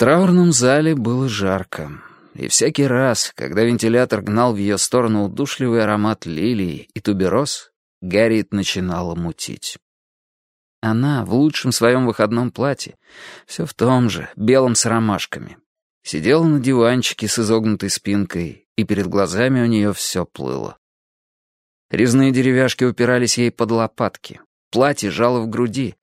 траурном зале было жарко, и всякий раз, когда вентилятор гнал в ее сторону удушливый аромат лилии и тубероз, Гарриет начинала мутить. Она в лучшем своем выходном платье, все в том же, белом с ромашками. Сидела на диванчике с изогнутой спинкой, и перед глазами у нее все плыло. Резные деревяшки упирались ей под лопатки, платье жало в груди,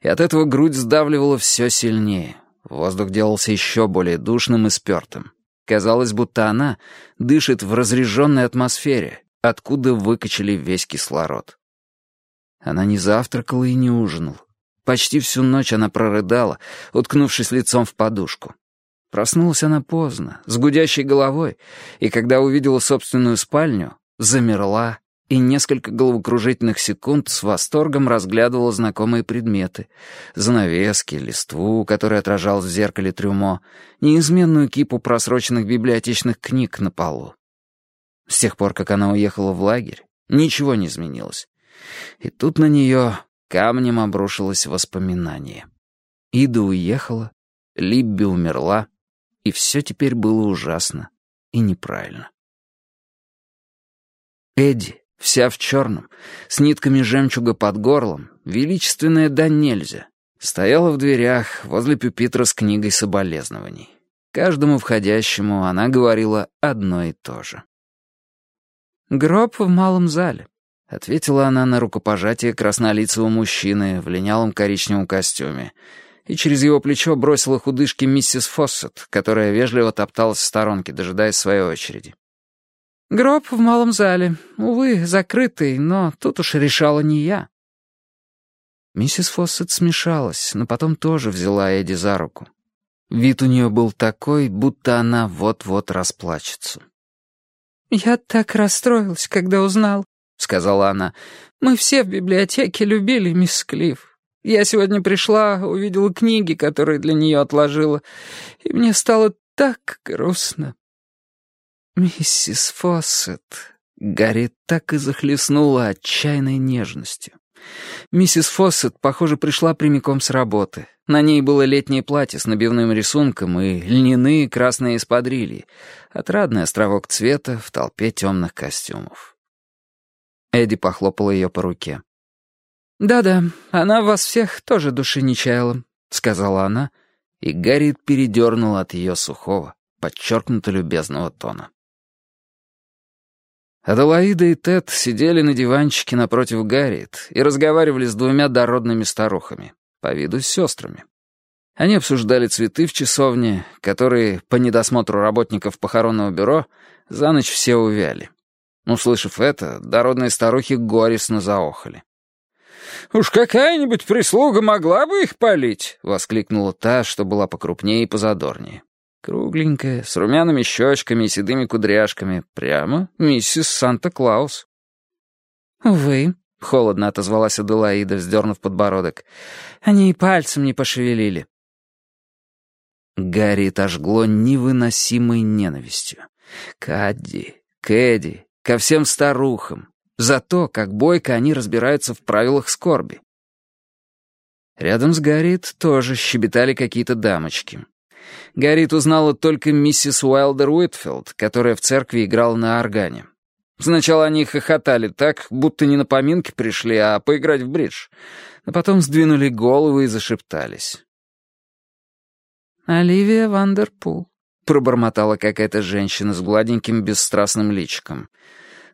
и от этого грудь сдавливала все сильнее. Воздух делался еще более душным и спертым. Казалось, будто она дышит в разреженной атмосфере, откуда выкачали весь кислород. Она не завтракала и не ужинала. Почти всю ночь она прорыдала, уткнувшись лицом в подушку. Проснулась она поздно, с гудящей головой, и когда увидела собственную спальню, замерла и несколько головокружительных секунд с восторгом разглядывала знакомые предметы. Занавески, листву, которая отражалась в зеркале трюмо, неизменную кипу просроченных библиотечных книг на полу. С тех пор, как она уехала в лагерь, ничего не изменилось. И тут на нее камнем обрушилось воспоминание. Ида уехала, Либби умерла, и все теперь было ужасно и неправильно. Эдди, вся в черном, с нитками жемчуга под горлом, величественная да нельзя, стояла в дверях возле пюпитра с книгой соболезнований. Каждому входящему она говорила одно и то же. «Гроб в малом зале», — ответила она на рукопожатие краснолицего мужчины в линялом коричневом костюме и через его плечо бросила худышки миссис Фоссет, которая вежливо топталась в сторонке, дожидаясь своей очереди. Гроб в малом зале. Увы, закрытый, но тут уж решала не я. Миссис Фоссет смешалась, но потом тоже взяла Эдди за руку. Вид у нее был такой, будто она вот-вот расплачется. «Я так расстроилась, когда узнал», — сказала она. «Мы все в библиотеке любили мисс Клифф. Я сегодня пришла, увидела книги, которые для нее отложила, и мне стало так грустно». «Миссис Фоссет...» Гарри так и захлестнула отчаянной нежностью. Миссис Фоссет, похоже, пришла прямиком с работы. На ней было летнее платье с набивным рисунком и льняные красные эспадрильи, отрадный островок цвета в толпе темных костюмов. Эдди похлопала ее по руке. «Да-да, она вас всех тоже души не чаяла», — сказала она, и Гарри передернул от ее сухого, подчеркнуто любезного тона. Аделаида и Тед сидели на диванчике напротив Гарриет и разговаривали с двумя дородными старухами, по виду с сестрами. Они обсуждали цветы в часовне, которые, по недосмотру работников похоронного бюро, за ночь все увяли. Услышав это, дородные старухи горестно заохали. «Уж какая-нибудь прислуга могла бы их полить!» — воскликнула та, что была покрупнее и позадорнее. Кругленькая, с румяными щечками и седыми кудряшками. Прямо миссис Санта-Клаус. «Увы», — холодно отозвалась Аделаида, вздернув подбородок. «Они и пальцем не пошевелили». Гарри ожгло невыносимой ненавистью. Кадди, Кэдди, ко всем старухам. За то, как бойко они разбираются в правилах скорби. Рядом с Гарриет тоже щебетали какие-то дамочки. Гаррит узнала только миссис Уайлдер Уитфилд, которая в церкви играла на органе. Сначала они хохотали так, будто не на поминки пришли, а поиграть в бридж. Но потом сдвинули головы и зашептались. «Оливия Вандерпул», — пробормотала какая-то женщина с гладеньким бесстрастным личиком.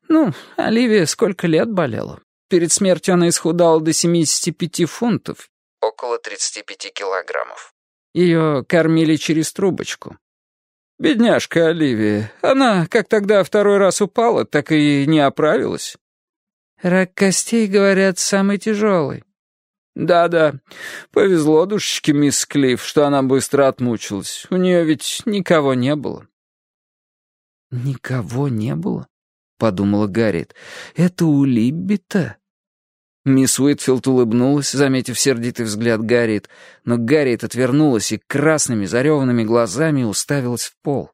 «Ну, Оливия сколько лет болела. Перед смертью она исхудала до 75 фунтов, около 35 килограммов. Ее кормили через трубочку. Бедняжка Оливия. Она, как тогда второй раз упала, так и не оправилась. Рак костей, говорят, самый тяжелый. Да-да, повезло душечке мисс Клифф, что она быстро отмучилась. У нее ведь никого не было. «Никого не было?» — подумала Гарриет. «Это у Либби-то?» Мисс Уитфилд улыбнулась, заметив сердитый взгляд Гарриет, но Гарриет отвернулась и красными зареванными глазами уставилась в пол.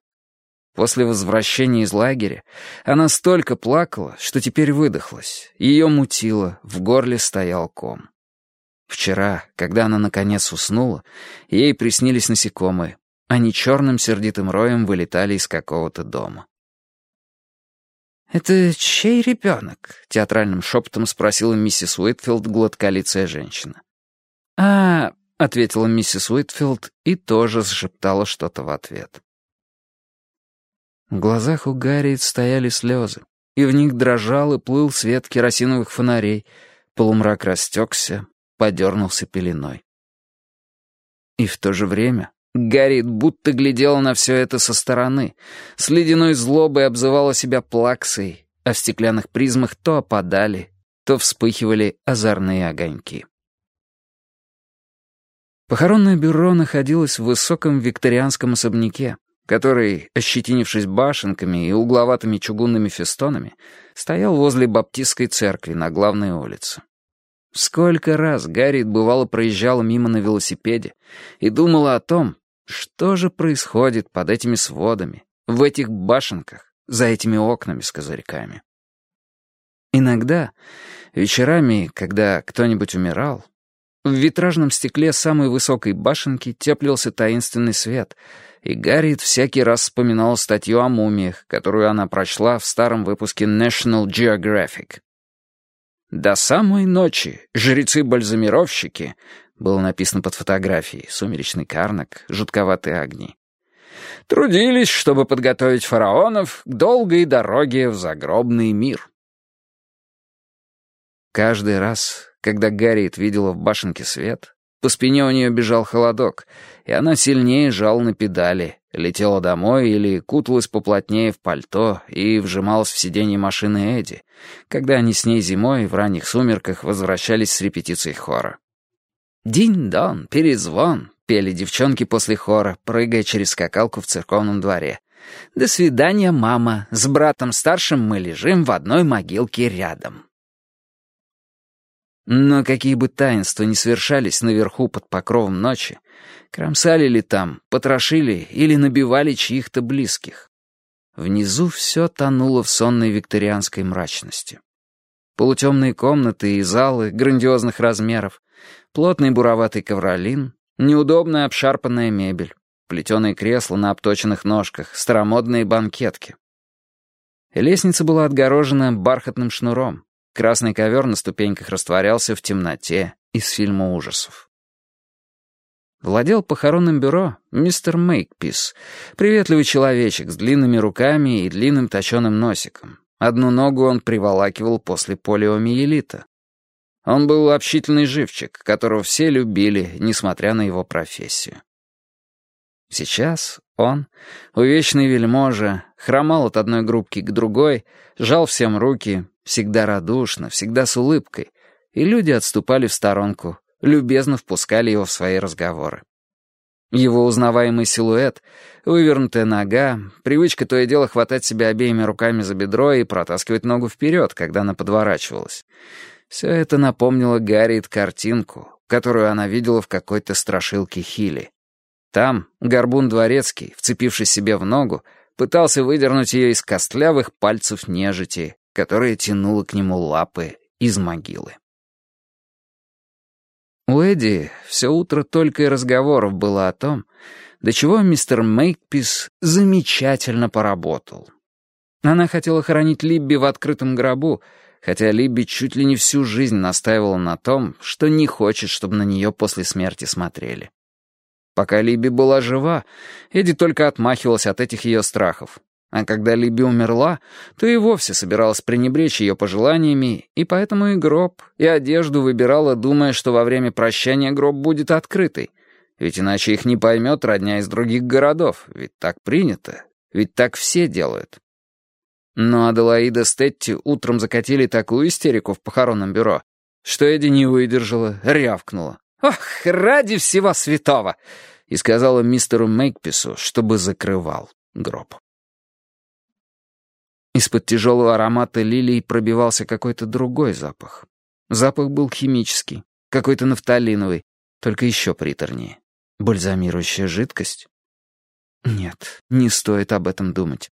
После возвращения из лагеря она столько плакала, что теперь выдохлась. Ее мутило, в горле стоял ком. Вчера, когда она наконец уснула, ей приснились насекомые. Они черным сердитым роем вылетали из какого-то дома. «Это чей ребенок?» — театральным шепотом спросила миссис Уитфилд, гладколицая женщина. «А...» — ответила миссис Уитфилд и тоже зашептала что-то в ответ. В глазах у Гарриет стояли слезы, и в них дрожал и плыл свет керосиновых фонарей, полумрак растекся, подернулся пеленой. И в то же время Гарриет будто глядела на все это со стороны, с ледяной злобой обзывала себя плаксой, а в стеклянных призмах то опадали, то вспыхивали озорные огоньки. Похоронное бюро находилось в высоком викторианском особняке, который, ощетинившись башенками и угловатыми чугунными фестонами, стоял возле баптистской церкви на главной улице. Сколько раз Гарриет бывало проезжала мимо на велосипеде и думала о том, что же происходит под этими сводами, в этих башенках, за этими окнами с козырьками. Иногда, вечерами, когда кто-нибудь умирал, в витражном стекле самой высокой башенки теплился таинственный свет, и Гарриет всякий раз вспоминала статью о мумиях, которую она прочла в старом выпуске National Geographic. До самой ночи жрецы-бальзамировщики, было написано под фотографией, сумеречный карнак, жутковатые огни, трудились, чтобы подготовить фараонов к долгой дороге в загробный мир. Каждый раз, когда Гарриет видела в башенке свет, по спине у нее бежал холодок, и она сильнее жала на педали, летела домой или куталась поплотнее в пальто и вжималась в сиденье машины Эдди, когда они с ней зимой в ранних сумерках возвращались с репетицией хора. «Динь-дон, перезвон», — пели девчонки после хора, прыгая через скакалку в церковном дворе. «До свидания, мама. С братом старшим мы лежим в одной могилке рядом». Но какие бы таинства ни совершались наверху под покровом ночи, кромсали ли там, потрошили или набивали чьих-то близких. Внизу все тонуло в сонной викторианской мрачности. Полутемные комнаты и залы грандиозных размеров, плотный буроватый ковролин, неудобная обшарпанная мебель, плетеные кресла на обточенных ножках, старомодные банкетки. Лестница была отгорожена бархатным шнуром, Красный ковер на ступеньках растворялся в темноте из фильма ужасов. Владел похоронным бюро мистер Мейкпис, приветливый человечек с длинными руками и длинным точеным носиком. Одну ногу он приволакивал после полиомиелита. Он был общительный живчик, которого все любили, несмотря на его профессию. Сейчас он, увечный вельможа, хромал от одной группки к другой, жал всем руки, Всегда радушно, всегда с улыбкой. И люди отступали в сторонку, любезно впускали его в свои разговоры. Его узнаваемый силуэт, вывернутая нога, привычка то и дело хватать себя обеими руками за бедро и протаскивать ногу вперед, когда она подворачивалась. Все это напомнило Гарриет картинку, которую она видела в какой-то страшилке Хилли. Там горбун дворецкий, вцепившись себе в ногу, пытался выдернуть ее из костлявых пальцев нежити, которая тянула к нему лапы из могилы. У Эдди все утро только и разговоров было о том, до чего мистер Мейкпис замечательно поработал. Она хотела хоронить Либби в открытом гробу, хотя Либби чуть ли не всю жизнь настаивала на том, что не хочет, чтобы на нее после смерти смотрели. Пока Либи была жива, Эдди только отмахивалась от этих ее страхов, а когда Либи умерла, то и вовсе собиралась пренебречь ее пожеланиями, и поэтому и гроб, и одежду выбирала, думая, что во время прощания гроб будет открытый. Ведь иначе их не поймет родня из других городов, ведь так принято, ведь так все делают. Но Аделаида с Тетти утром закатили такую истерику в похоронном бюро, что Эдди не выдержала, рявкнула. «Ох, ради всего святого!» и сказала мистеру Мейкпису, чтобы закрывал гроб. Из-под тяжелого аромата лилий пробивался какой-то другой запах. Запах был химический, какой-то нафталиновый, только еще приторнее. Бальзамирующая жидкость? Нет, не стоит об этом думать.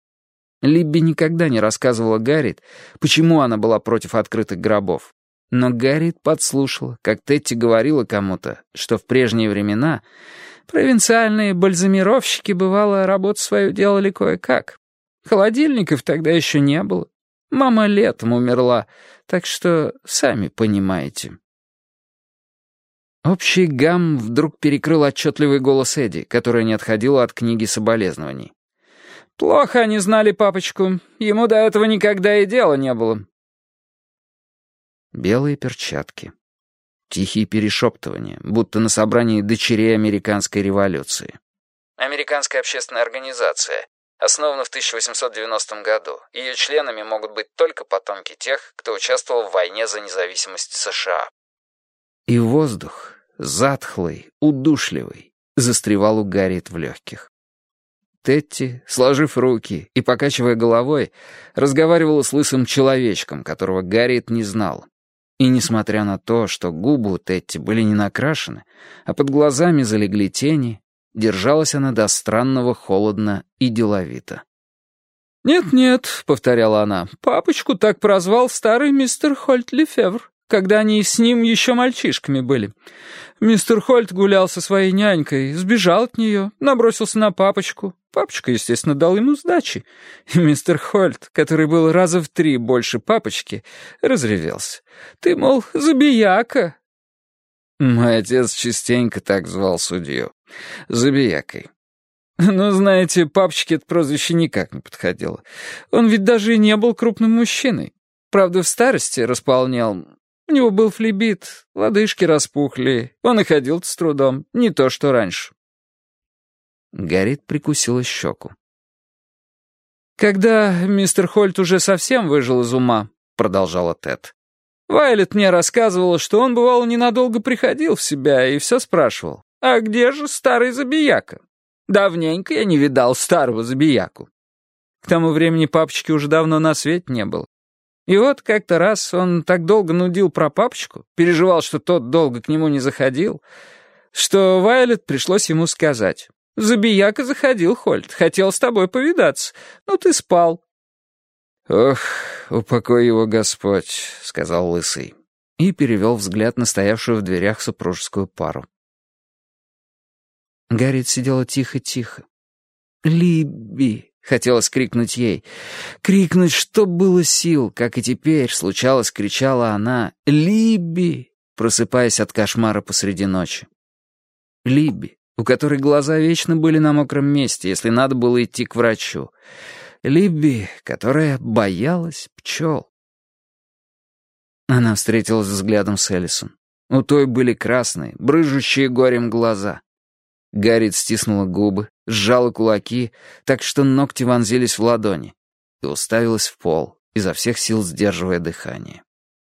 Либби никогда не рассказывала Гаррит, почему она была против открытых гробов. Но Гарриет подслушала, как Тетти говорила кому-то, что в прежние времена провинциальные бальзамировщики, бывало, работу свою делали кое-как. Холодильников тогда еще не было. Мама летом умерла, так что сами понимаете. Общий гам вдруг перекрыл отчетливый голос Эдди, которая не отходила от книги соболезнований. «Плохо они знали папочку. Ему до этого никогда и дела не было». Белые перчатки. Тихие перешептывания, будто на собрании дочерей американской революции. Американская общественная организация. Основана в 1890 году. Ее членами могут быть только потомки тех, кто участвовал в войне за независимость США. И воздух, затхлый, удушливый, застревал у Гарриет в легких. Тетти, сложив руки и покачивая головой, разговаривала с лысым человечком, которого Гарриет не знал. И несмотря на то, что губы у Тетти были не накрашены, а под глазами залегли тени, держалась она до странного холодно и деловито. «Нет-нет», — повторяла она, — «папочку так прозвал старый мистер Хольт Лефевр когда они с ним еще мальчишками были. Мистер Хольт гулял со своей нянькой, сбежал от нее, набросился на папочку. Папочка, естественно, дал ему сдачи. И мистер Хольт, который был раза в три больше папочки, разревелся. «Ты, мол, забияка!» Мой отец частенько так звал судью. Забиякой. Но, знаете, папочке это прозвище никак не подходило. Он ведь даже и не был крупным мужчиной. Правда, в старости располнял, у него был флебит, лодыжки распухли. Он и ходил с трудом, не то что раньше. Гарит прикусила щеку. «Когда мистер Хольт уже совсем выжил из ума», — продолжала Тед, Вайлет мне рассказывала, что он, бывало, ненадолго приходил в себя и все спрашивал. «А где же старый забияка?» Давненько я не видал старого забияку. К тому времени папочки уже давно на свете не было. И вот как-то раз он так долго нудил про папочку, переживал, что тот долго к нему не заходил, что Вайлет пришлось ему сказать. «Забияка заходил, Хольт, хотел с тобой повидаться, но ты спал». «Ох, упокой его Господь», — сказал Лысый, и перевел взгляд на стоявшую в дверях супружескую пару. Гарриет сидела тихо-тихо. «Либи», Хотелось крикнуть ей. Крикнуть, что было сил, как и теперь, случалось, кричала она «Либби!», просыпаясь от кошмара посреди ночи. Либби, у которой глаза вечно были на мокром месте, если надо было идти к врачу. Либби, которая боялась пчел. Она встретилась взглядом с Эллисон. У той были красные, брыжущие горем глаза. Гаррит стиснула губы, сжала кулаки, так что ногти вонзились в ладони, и уставилась в пол, изо всех сил сдерживая дыхание.